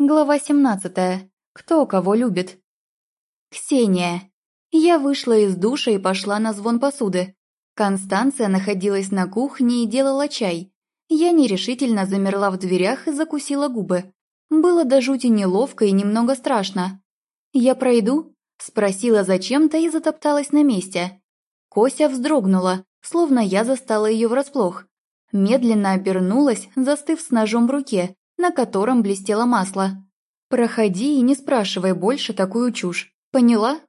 Глава 17. Кто кого любит? Ксения. Я вышла из душа и пошла на звон посуды. Констанция находилась на кухне и делала чай. Я нерешительно замерла в дверях и закусила губы. Было до жути неловко и немного страшно. «Я пройду?» – спросила зачем-то и затопталась на месте. Кося вздрогнула, словно я застала ее врасплох. Медленно обернулась, застыв с ножом в руке, на котором блестело масло. «Проходи и не спрашивай больше такую чушь. Поняла?»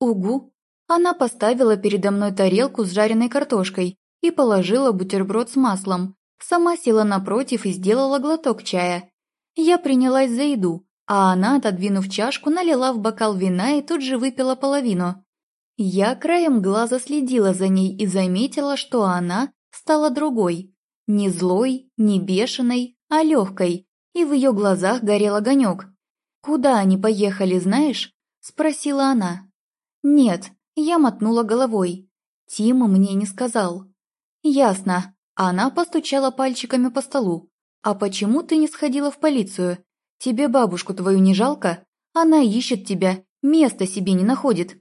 «Угу». Она поставила передо мной тарелку с жареной картошкой и положила бутерброд с маслом. Сама села напротив и сделала глоток чая. Я принялась за еду, а она, отодвинув чашку, налила в бокал вина и тут же выпила половину. Я краем глаза следила за ней и заметила, что она стала другой. Не злой, не бешеной, а легкой, и в ее глазах горел огонек. «Куда они поехали, знаешь?» – спросила она. «Нет», – я мотнула головой. Тима мне не сказал. «Ясно». Она постучала пальчиками по столу. «А почему ты не сходила в полицию? Тебе бабушку твою не жалко? Она ищет тебя, места себе не находит».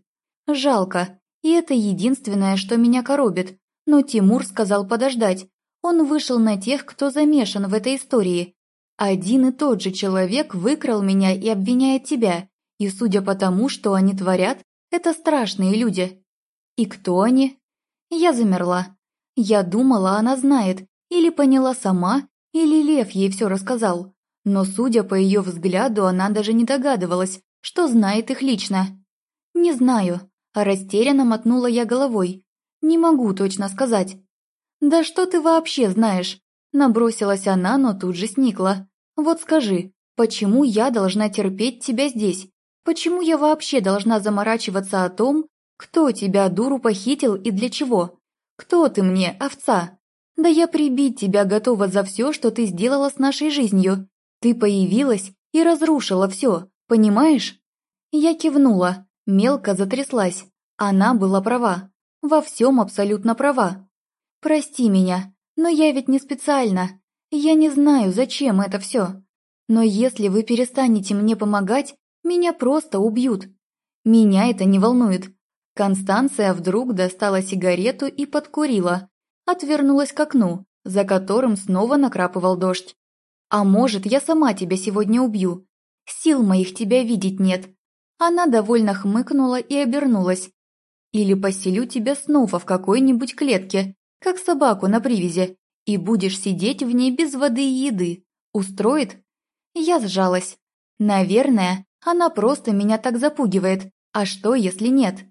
«Жалко, и это единственное, что меня коробит. Но Тимур сказал подождать. Он вышел на тех, кто замешан в этой истории, один и тот же человек выкрал меня и обвиняет тебя, и судя по тому, что они творят, это страшные люди. И кто они? Я замерла. Я думала, она знает, или поняла сама, или Лев ей все рассказал. Но, судя по ее взгляду, она даже не догадывалась, что знает их лично. «Не знаю», – растерянно мотнула я головой. «Не могу точно сказать». «Да что ты вообще знаешь?» Набросилась она, но тут же сникла. Вот скажи, почему я должна терпеть тебя здесь? Почему я вообще должна заморачиваться о том, кто тебя, дуру, похитил и для чего? Кто ты мне, овца? Да я прибить тебя готова за все, что ты сделала с нашей жизнью. Ты появилась и разрушила все, понимаешь? Я кивнула, мелко затряслась. Она была права. Во всем абсолютно права. Прости меня, но я ведь не специально. Я не знаю, зачем это все. Но если вы перестанете мне помогать, меня просто убьют. Меня это не волнует. Констанция вдруг достала сигарету и подкурила. Отвернулась к окну, за которым снова накрапывал дождь. «А может, я сама тебя сегодня убью? Сил моих тебя видеть нет». Она довольно хмыкнула и обернулась. «Или поселю тебя снова в какой-нибудь клетке, как собаку на привязи, и будешь сидеть в ней без воды и еды. Устроит?» Я сжалась. «Наверное, она просто меня так запугивает. А что, если нет?»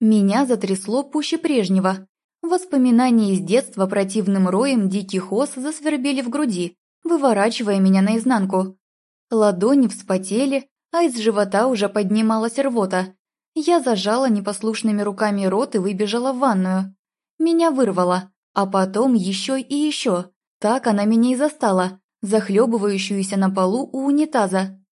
Меня затрясло пуще прежнего. Воспоминания из детства противным роем диких ос засвербели в груди, выворачивая меня наизнанку. Ладони вспотели, а из живота уже поднималась рвота. Я зажала непослушными руками рот и выбежала в ванную. Меня вырвало, а потом еще и еще. Так она меня и застала, захлебывающуюся на полу у унитаза.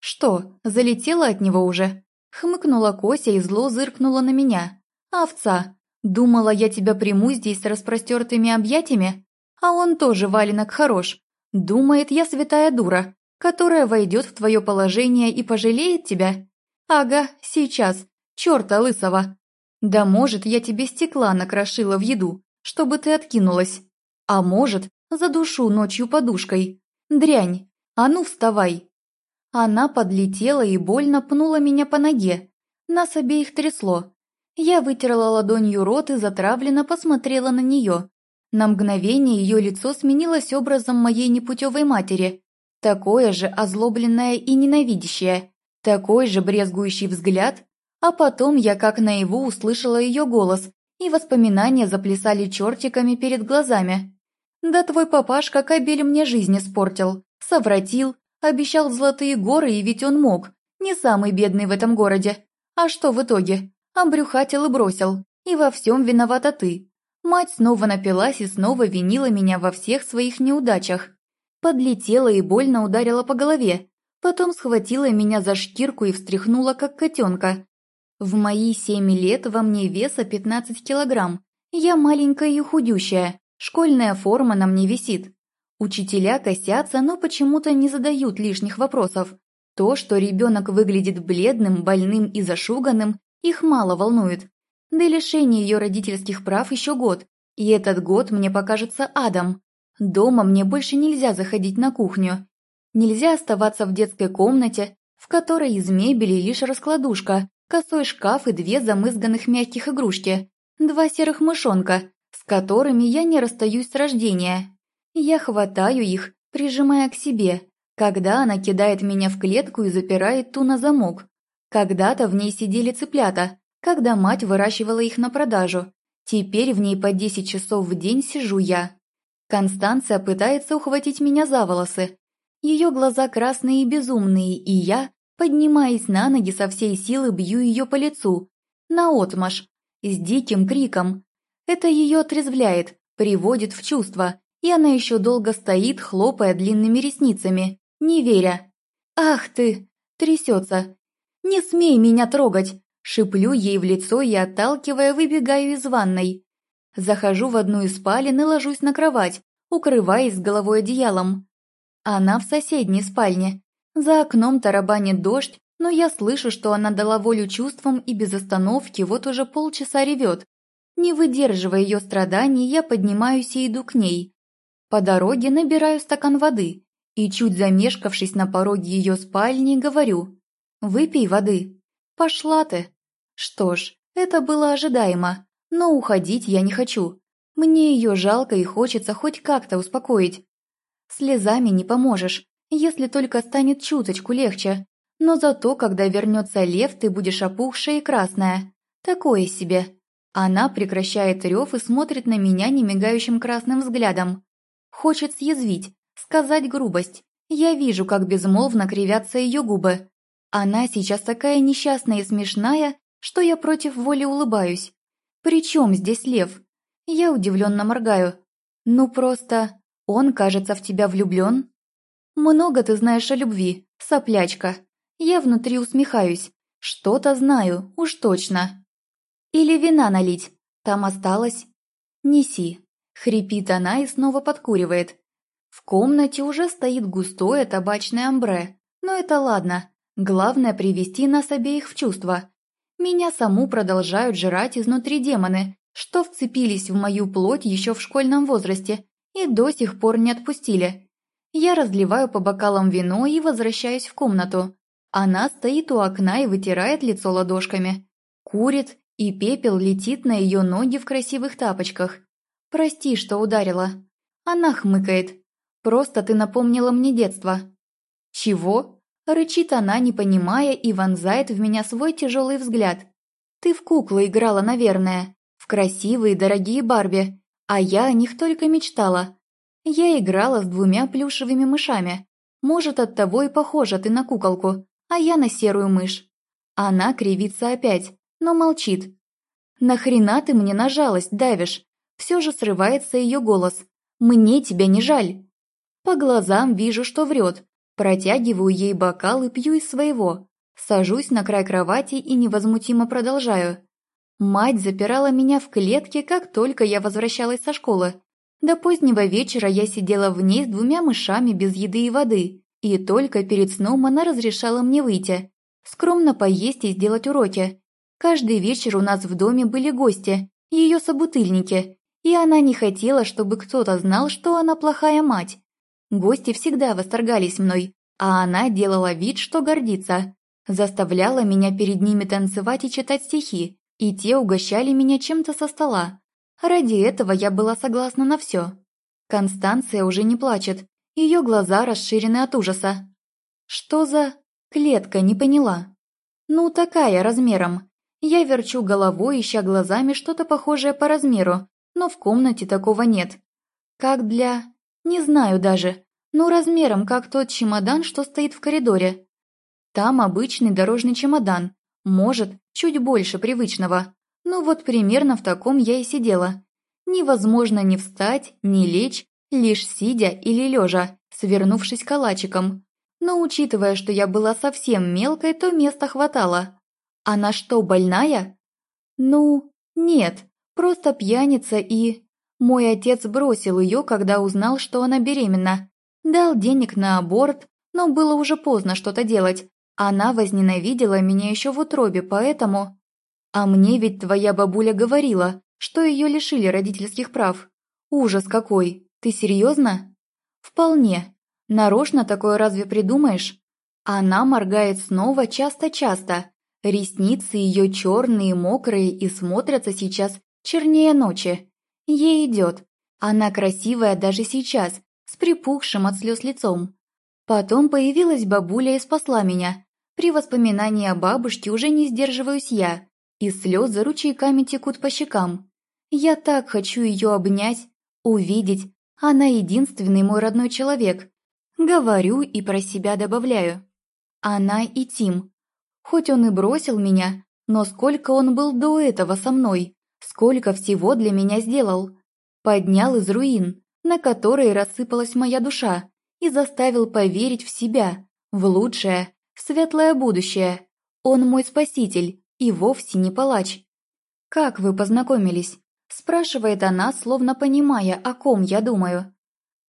«Что, залетела от него уже?» Хмыкнула Кося и зло зыркнула на меня. «Овца! Думала, я тебя приму здесь с распростертыми объятиями? А он тоже валенок хорош. Думает, я святая дура, которая войдет в твое положение и пожалеет тебя? Ага, сейчас. Черта лысого. Да может, я тебе стекла накрошила в еду, чтобы ты откинулась. А может, задушу ночью подушкой. Дрянь, а ну вставай. Она подлетела и больно пнула меня по ноге. Нас обеих трясло. Я вытерла ладонью рот и затравленно посмотрела на нее. На мгновение ее лицо сменилось образом моей непутевой матери. Такое же озлобленное и ненавидящее. Такой же брезгующий взгляд. А потом я как наяву услышала ее голос, и воспоминания заплясали чертиками перед глазами. «Да твой папашка кабель мне жизнь испортил, совратил, обещал золотые горы, и ведь он мог, не самый бедный в этом городе. А что в итоге? Обрюхатил и бросил, и во всем виновата ты. Мать снова напилась и снова винила меня во всех своих неудачах. Подлетела и больно ударила по голове, потом схватила меня за шкирку и встряхнула, как котенка, в мои семь лет во мне веса 15 килограмм. Я маленькая и худющая. Школьная форма на мне висит. Учителя косятся, но почему-то не задают лишних вопросов. То, что ребенок выглядит бледным, больным и зашуганным, их мало волнует. До лишения ее родительских прав еще год, и этот год мне покажется адом. Дома мне больше нельзя заходить на кухню. Нельзя оставаться в детской комнате, в которой из мебели лишь раскладушка, косой шкаф и две замызганных мягких игрушки, два серых мышонка, с которыми я не расстаюсь с рождения. Я хватаю их, прижимая к себе, когда она кидает меня в клетку и запирает ту на замок. Когда-то в ней сидели цыплята, когда мать выращивала их на продажу. Теперь в ней по 10 часов в день сижу я. Констанция пытается ухватить меня за волосы. Ее глаза красные и безумные, и я, поднимаясь на ноги со всей силы, бью ее по лицу. Наотмашь, с диким криком. Это ее отрезвляет, приводит в чувство, и она еще долго стоит, хлопая длинными ресницами, не веря. «Ах ты!» – трясется. «Не смей меня трогать!» Шиплю ей в лицо и, отталкивая, выбегаю из ванной. Захожу в одну из спален и ложусь на кровать, укрываясь головой одеялом. Она в соседней спальне. За окном тарабанит дождь, но я слышу, что она дала волю чувствам и без остановки вот уже полчаса ревет. Не выдерживая ее страданий, я поднимаюсь и иду к ней. По дороге набираю стакан воды и, чуть замешкавшись на пороге ее спальни, говорю «Выпей воды». «Пошла ты!» Что ж, это было ожидаемо, но уходить я не хочу. Мне ее жалко и хочется хоть как-то успокоить. Слезами не поможешь, если только станет чуточку легче. Но зато, когда вернется лев, ты будешь опухшая и красная. Такое себе. Она прекращает рев и смотрит на меня немигающим красным взглядом. Хочет съязвить, сказать грубость. Я вижу, как безмолвно кривятся ее губы. Она сейчас такая несчастная и смешная, что я против воли улыбаюсь. «При чем здесь лев?» Я удивленно моргаю. «Ну просто... Он, кажется, в тебя влюблен?» «Много ты знаешь о любви, соплячка». Я внутри усмехаюсь. Что-то знаю, уж точно. «Или вина налить. Там осталось?» «Неси». Хрипит она и снова подкуривает. В комнате уже стоит густое табачное амбре. Но это ладно, Главное привести нас обеих в чувство. Меня саму продолжают жрать изнутри демоны, что вцепились в мою плоть еще в школьном возрасте и до сих пор не отпустили. Я разливаю по бокалам вино и возвращаюсь в комнату. Она стоит у окна и вытирает лицо ладошками. Курит, и пепел летит на ее ноги в красивых тапочках. «Прости, что ударила». Она хмыкает. «Просто ты напомнила мне детство». «Чего?» Рычит она, не понимая, и вонзает в меня свой тяжелый взгляд. «Ты в куклы играла, наверное, в красивые дорогие Барби, а я о них только мечтала. Я играла с двумя плюшевыми мышами. Может, от того и похожа ты на куколку, а я на серую мышь». Она кривится опять, но молчит. «Нахрена ты мне на жалость давишь?» Все же срывается ее голос. «Мне тебя не жаль». По глазам вижу, что врет, Протягиваю ей бокал и пью из своего. Сажусь на край кровати и невозмутимо продолжаю. Мать запирала меня в клетке, как только я возвращалась со школы. До позднего вечера я сидела в ней с двумя мышами без еды и воды, и только перед сном она разрешала мне выйти, скромно поесть и сделать уроки. Каждый вечер у нас в доме были гости, ее собутыльники, и она не хотела, чтобы кто-то знал, что она плохая мать. Гости всегда восторгались мной, а она делала вид, что гордится. Заставляла меня перед ними танцевать и читать стихи, и те угощали меня чем-то со стола. Ради этого я была согласна на все. Констанция уже не плачет, ее глаза расширены от ужаса. Что за... клетка, не поняла. Ну, такая размером. Я верчу головой, ища глазами что-то похожее по размеру, но в комнате такого нет. Как для... Не знаю даже, но размером как тот чемодан, что стоит в коридоре. Там обычный дорожный чемодан, может, чуть больше привычного. Ну вот примерно в таком я и сидела. Невозможно ни встать, ни лечь, лишь сидя или лежа, свернувшись калачиком. Но учитывая, что я была совсем мелкой, то места хватало. Она что, больная? Ну, нет, просто пьяница и... Мой отец бросил ее, когда узнал, что она беременна. Дал денег на аборт, но было уже поздно что-то делать. Она возненавидела меня еще в утробе, поэтому... А мне ведь твоя бабуля говорила, что ее лишили родительских прав. Ужас какой! Ты серьезно? Вполне. Нарочно такое разве придумаешь? Она моргает снова часто-часто. Ресницы ее черные, мокрые и смотрятся сейчас чернее ночи. Ей идет. Она красивая даже сейчас, с припухшим от слез лицом. Потом появилась бабуля и спасла меня. При воспоминании о бабушке уже не сдерживаюсь я, и слезы ручейками текут по щекам. Я так хочу ее обнять, увидеть. Она единственный мой родной человек. Говорю и про себя добавляю. Она и Тим. Хоть он и бросил меня, но сколько он был до этого со мной, сколько всего для меня сделал. Поднял из руин, на которые рассыпалась моя душа, и заставил поверить в себя, в лучшее, светлое будущее. Он мой спаситель и вовсе не палач. «Как вы познакомились?» – спрашивает она, словно понимая, о ком я думаю.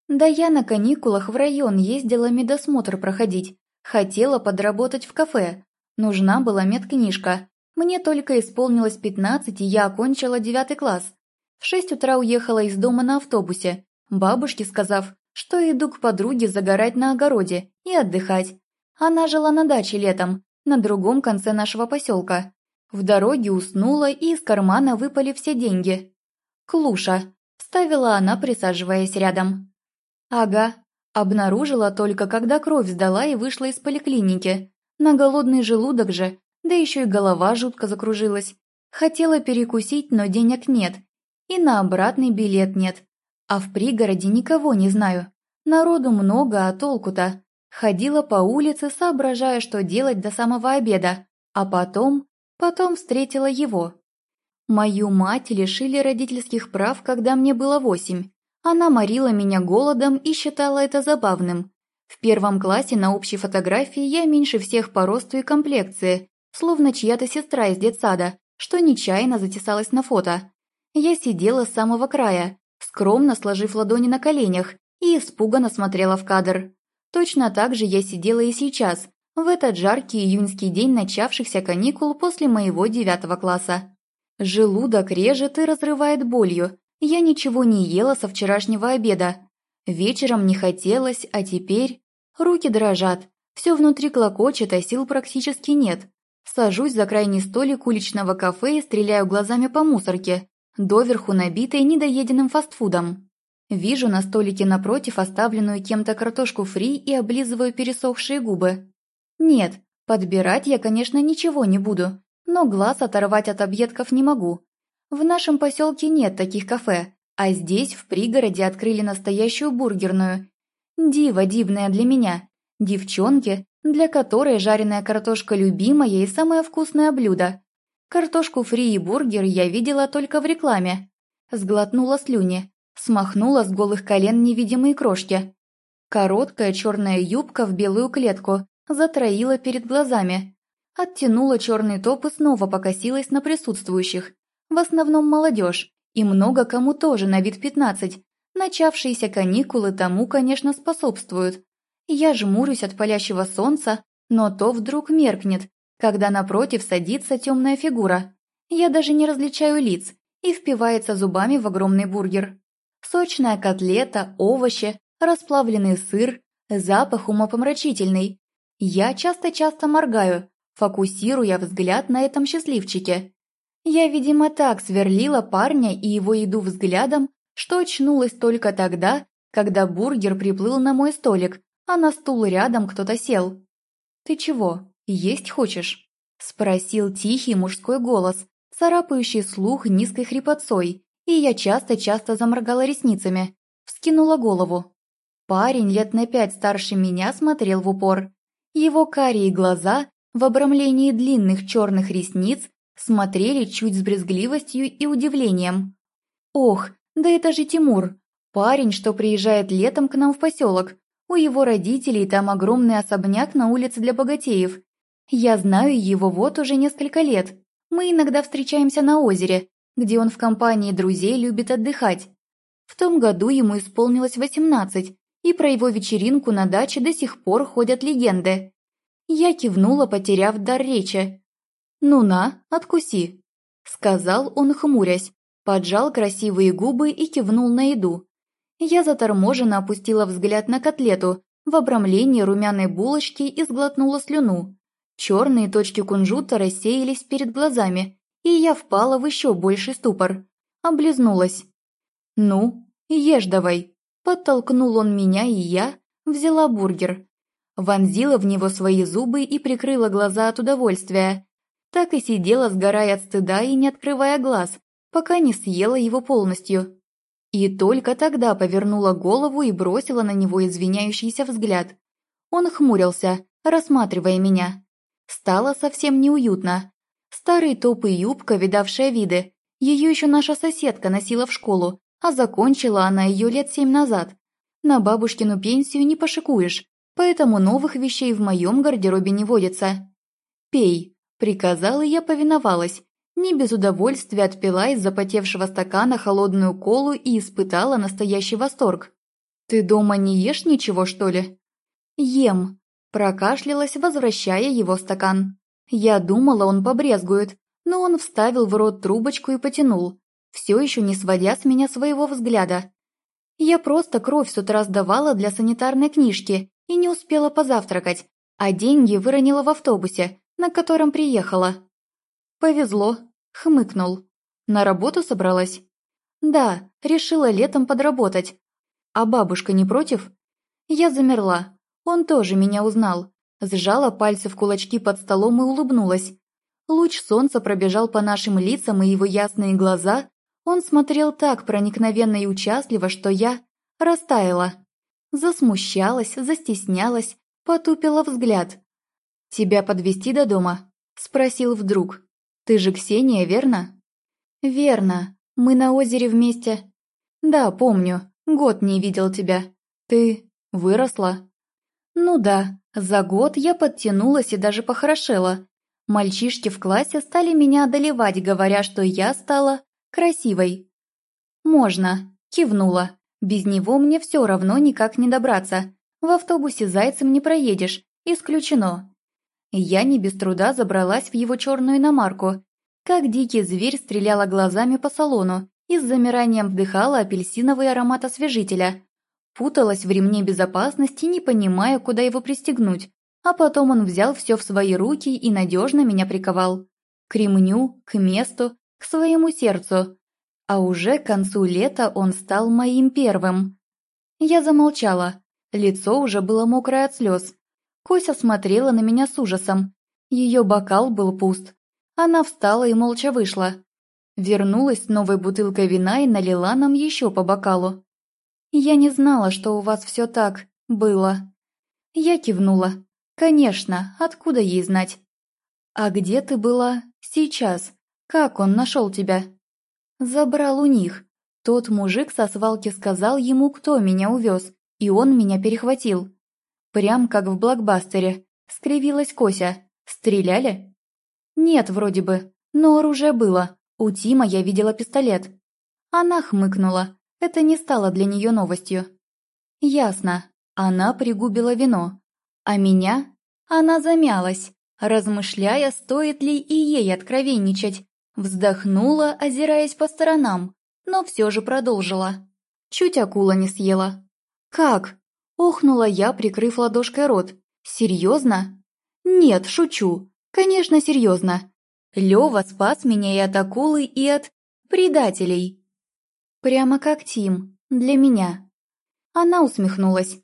«Да я на каникулах в район ездила медосмотр проходить. Хотела подработать в кафе. Нужна была медкнижка. Мне только исполнилось пятнадцать, и я окончила девятый класс. В шесть утра уехала из дома на автобусе, бабушке сказав, что иду к подруге загорать на огороде и отдыхать. Она жила на даче летом, на другом конце нашего поселка. В дороге уснула, и из кармана выпали все деньги. «Клуша», – вставила она, присаживаясь рядом. «Ага», обнаружила только, когда кровь сдала и вышла из поликлиники. На голодный желудок же, да еще и голова жутко закружилась. Хотела перекусить, но денег нет. И на обратный билет нет. А в пригороде никого не знаю. Народу много, а толку-то? Ходила по улице, соображая, что делать до самого обеда. А потом... Потом встретила его. Мою мать лишили родительских прав, когда мне было восемь. Она морила меня голодом и считала это забавным. В первом классе на общей фотографии я меньше всех по росту и комплекции, словно чья-то сестра из детсада, что нечаянно затесалась на фото. Я сидела с самого края, скромно сложив ладони на коленях, и испуганно смотрела в кадр. Точно так же я сидела и сейчас, в этот жаркий июньский день начавшихся каникул после моего девятого класса. Желудок режет и разрывает болью. Я ничего не ела со вчерашнего обеда. Вечером не хотелось, а теперь... Руки дрожат, все внутри клокочет, а сил практически нет. Сажусь за крайний столик уличного кафе и стреляю глазами по мусорке, доверху набитой недоеденным фастфудом. Вижу на столике напротив оставленную кем-то картошку фри и облизываю пересохшие губы. Нет, подбирать я, конечно, ничего не буду, но глаз оторвать от объедков не могу. В нашем поселке нет таких кафе, а здесь, в пригороде, открыли настоящую бургерную. Диво дивное для меня. Девчонки, для которой жареная картошка любимое и самое вкусное блюдо. Картошку фри и бургер я видела только в рекламе. Сглотнула слюни, Смахнула с голых колен невидимые крошки. Короткая черная юбка в белую клетку затроила перед глазами. Оттянула черный топ и снова покосилась на присутствующих. В основном молодежь, и много кому тоже на вид пятнадцать. Начавшиеся каникулы тому, конечно, способствуют. Я жмурюсь от палящего солнца, но то вдруг меркнет, когда напротив садится темная фигура. Я даже не различаю лиц и впивается зубами в огромный бургер. Сочная котлета, овощи, расплавленный сыр, запах умопомрачительный. Я часто-часто моргаю, фокусируя взгляд на этом счастливчике. Я, видимо, так сверлила парня и его еду взглядом, что очнулась только тогда, когда бургер приплыл на мой столик, а на стул рядом кто-то сел. «Ты чего, есть хочешь?» – спросил тихий мужской голос, царапающий слух низкой хрипотцой, и я часто-часто заморгала ресницами, вскинула голову. Парень лет на пять старше меня смотрел в упор. Его карие глаза в обрамлении длинных черных ресниц смотрели чуть с брезгливостью и удивлением. «Ох, да это же Тимур, парень, что приезжает летом к нам в поселок. У его родителей там огромный особняк на улице для богатеев. Я знаю его вот уже несколько лет. Мы иногда встречаемся на озере, где он в компании друзей любит отдыхать. В том году ему исполнилось 18, и про его вечеринку на даче до сих пор ходят легенды. Я кивнула, потеряв дар речи. «Ну на, откуси», — сказал он, хмурясь, поджал красивые губы и кивнул на еду. Я заторможенно опустила взгляд на котлету, в обрамлении румяной булочки и сглотнула слюну. Черные точки кунжута рассеялись перед глазами, и я впала в еще больший ступор. Облизнулась. «Ну, ешь давай!» Подтолкнул он меня, и я взяла бургер. Вонзила в него свои зубы и прикрыла глаза от удовольствия. Так и сидела, сгорая от стыда и не открывая глаз, пока не съела его полностью. И только тогда повернула голову и бросила на него извиняющийся взгляд. Он хмурился, рассматривая меня. Стало совсем неуютно. Старый топ и юбка, видавшая виды. Ее еще наша соседка носила в школу, а закончила она ее лет семь назад. На бабушкину пенсию не пошикуешь, поэтому новых вещей в моем гардеробе не водится. «Пей», — приказала я повиновалась, не без удовольствия отпила из запотевшего стакана холодную колу и испытала настоящий восторг. «Ты дома не ешь ничего, что ли?» «Ем», – прокашлялась, возвращая его стакан. Я думала, он побрезгует, но он вставил в рот трубочку и потянул, все еще не сводя с меня своего взгляда. Я просто кровь с утра сдавала для санитарной книжки и не успела позавтракать, а деньги выронила в автобусе, на котором приехала. «Повезло», — хмыкнул. «На работу собралась?» «Да, решила летом подработать. А бабушка не против?» Я замерла. Он тоже меня узнал. Сжала пальцы в кулачки под столом и улыбнулась. Луч солнца пробежал по нашим лицам и его ясные глаза. Он смотрел так проникновенно и участливо, что я растаяла. Засмущалась, застеснялась, потупила взгляд. «Тебя подвести до дома?» – спросил вдруг. Ты же Ксения, верно?» «Верно. Мы на озере вместе». «Да, помню. Год не видел тебя. Ты выросла?» «Ну да. За год я подтянулась и даже похорошела. Мальчишки в классе стали меня одолевать, говоря, что я стала красивой». «Можно», — кивнула. «Без него мне все равно никак не добраться. В автобусе зайцем не проедешь. Исключено. Я не без труда забралась в его черную иномарку. Как дикий зверь стреляла глазами по салону и с замиранием вдыхала апельсиновый аромат освежителя. Путалась в ремне безопасности, не понимая, куда его пристегнуть. А потом он взял все в свои руки и надежно меня приковал. К ремню, к месту, к своему сердцу. А уже к концу лета он стал моим первым. Я замолчала. Лицо уже было мокрое от слез. Кося смотрела на меня с ужасом. Ее бокал был пуст. Она встала и молча вышла. Вернулась с новой бутылкой вина и налила нам еще по бокалу. «Я не знала, что у вас все так было». Я кивнула. «Конечно, откуда ей знать?» «А где ты была сейчас? Как он нашел тебя?» «Забрал у них. Тот мужик со свалки сказал ему, кто меня увез, и он меня перехватил. Прям как в блокбастере. Скривилась Кося. Стреляли? Нет, вроде бы. Но оружие было. У Тима я видела пистолет. Она хмыкнула. Это не стало для нее новостью. Ясно. Она пригубила вино. А меня? Она замялась, размышляя, стоит ли и ей откровенничать. Вздохнула, озираясь по сторонам, но все же продолжила. Чуть акула не съела. «Как?» Охнула я, прикрыв ладошкой рот. «Серьезно?» «Нет, шучу. Конечно, серьезно. Лёва спас меня и от акулы, и от... предателей». «Прямо как Тим. Для меня». Она усмехнулась.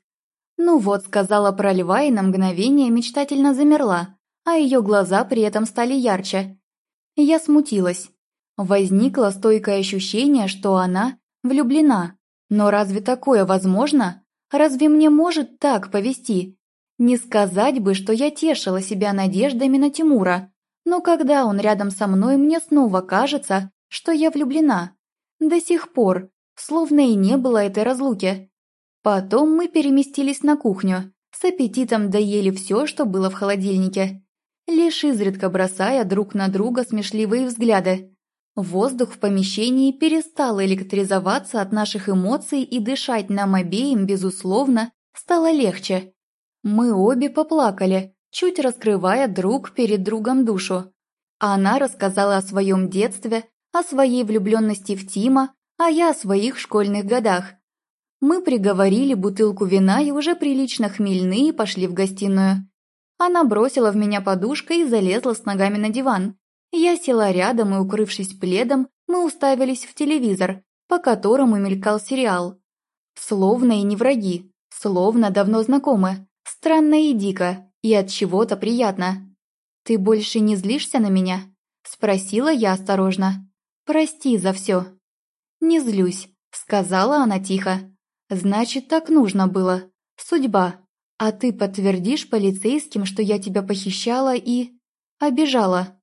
«Ну вот», — сказала про льва и на мгновение мечтательно замерла, а ее глаза при этом стали ярче. Я смутилась. Возникло стойкое ощущение, что она влюблена. Но разве такое возможно? Разве мне может так повести? Не сказать бы, что я тешила себя надеждами на Тимура, но когда он рядом со мной, мне снова кажется, что я влюблена. До сих пор, словно и не было этой разлуки. Потом мы переместились на кухню, с аппетитом доели все, что было в холодильнике, лишь изредка бросая друг на друга смешливые взгляды. Воздух в помещении перестал электризоваться от наших эмоций и дышать нам обеим, безусловно, стало легче. Мы обе поплакали, чуть раскрывая друг перед другом душу. Она рассказала о своем детстве, о своей влюбленности в Тима, а я о своих школьных годах. Мы приговорили бутылку вина и уже прилично хмельные пошли в гостиную. Она бросила в меня подушкой и залезла с ногами на диван. Я села рядом и, укрывшись пледом, мы уставились в телевизор, по которому мелькал сериал. Словно и не враги, словно давно знакомы, странно и дико, и от чего-то приятно. «Ты больше не злишься на меня?» – спросила я осторожно. «Прости за все». «Не злюсь», – сказала она тихо. «Значит, так нужно было. Судьба. А ты подтвердишь полицейским, что я тебя похищала и... обижала?»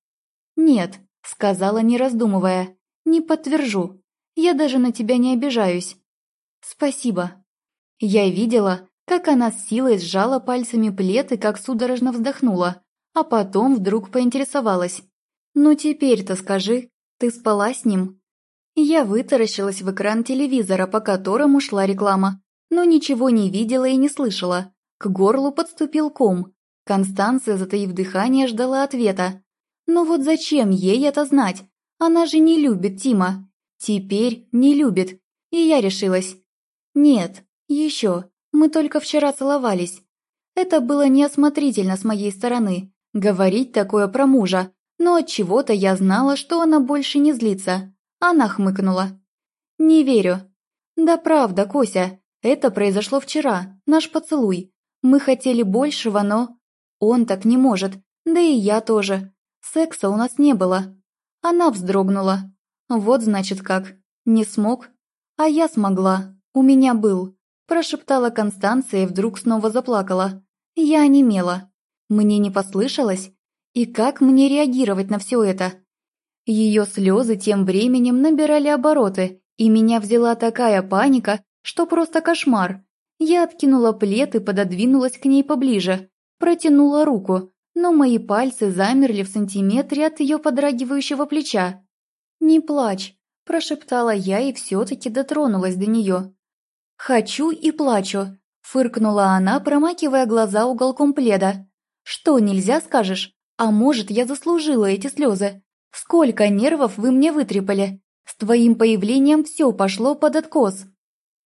«Нет», — сказала, не раздумывая, — «не подтвержу. Я даже на тебя не обижаюсь». «Спасибо». Я видела, как она с силой сжала пальцами плед и как судорожно вздохнула, а потом вдруг поинтересовалась. «Ну теперь-то скажи, ты спала с ним?» Я вытаращилась в экран телевизора, по которому шла реклама, но ничего не видела и не слышала. К горлу подступил ком. Констанция, затаив дыхание, ждала ответа. Но вот зачем ей это знать? Она же не любит Тима. Теперь не любит. И я решилась. Нет, еще. Мы только вчера целовались. Это было неосмотрительно с моей стороны. Говорить такое про мужа. Но от чего то я знала, что она больше не злится. Она хмыкнула. «Не верю». «Да правда, Кося, это произошло вчера, наш поцелуй. Мы хотели большего, но... Он так не может, да и я тоже. Секса у нас не было. Она вздрогнула. Вот значит как. Не смог. А я смогла. У меня был. Прошептала Констанция и вдруг снова заплакала. Я онемела. Мне не послышалось? И как мне реагировать на все это? Ее слезы тем временем набирали обороты, и меня взяла такая паника, что просто кошмар. Я откинула плед и пододвинулась к ней поближе, протянула руку, но мои пальцы замерли в сантиметре от ее подрагивающего плеча. «Не плачь», – прошептала я и все-таки дотронулась до нее. «Хочу и плачу», – фыркнула она, промакивая глаза уголком пледа. «Что, нельзя скажешь? А может, я заслужила эти слезы? Сколько нервов вы мне вытрепали? С твоим появлением все пошло под откос».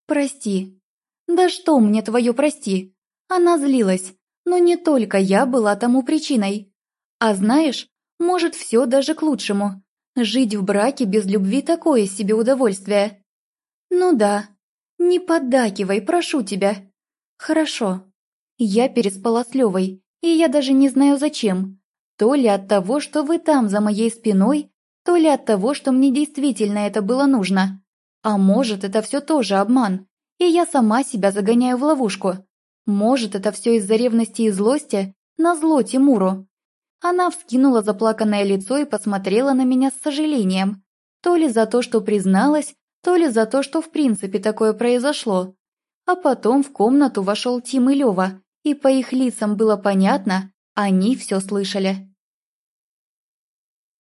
«Прости». «Да что мне твое прости?» Она злилась. Но не только я была тому причиной. А знаешь, может, все даже к лучшему. Жить в браке без любви такое себе удовольствие. Ну да. Не поддакивай, прошу тебя. Хорошо. Я переспала с Левой, и я даже не знаю зачем. То ли от того, что вы там за моей спиной, то ли от того, что мне действительно это было нужно. А может, это все тоже обман, и я сама себя загоняю в ловушку. Может, это все из-за ревности и злости? На зло Тимуру. Она вскинула заплаканное лицо и посмотрела на меня с сожалением. То ли за то, что призналась, то ли за то, что в принципе такое произошло. А потом в комнату вошел Тим и Лева, и по их лицам было понятно, они все слышали.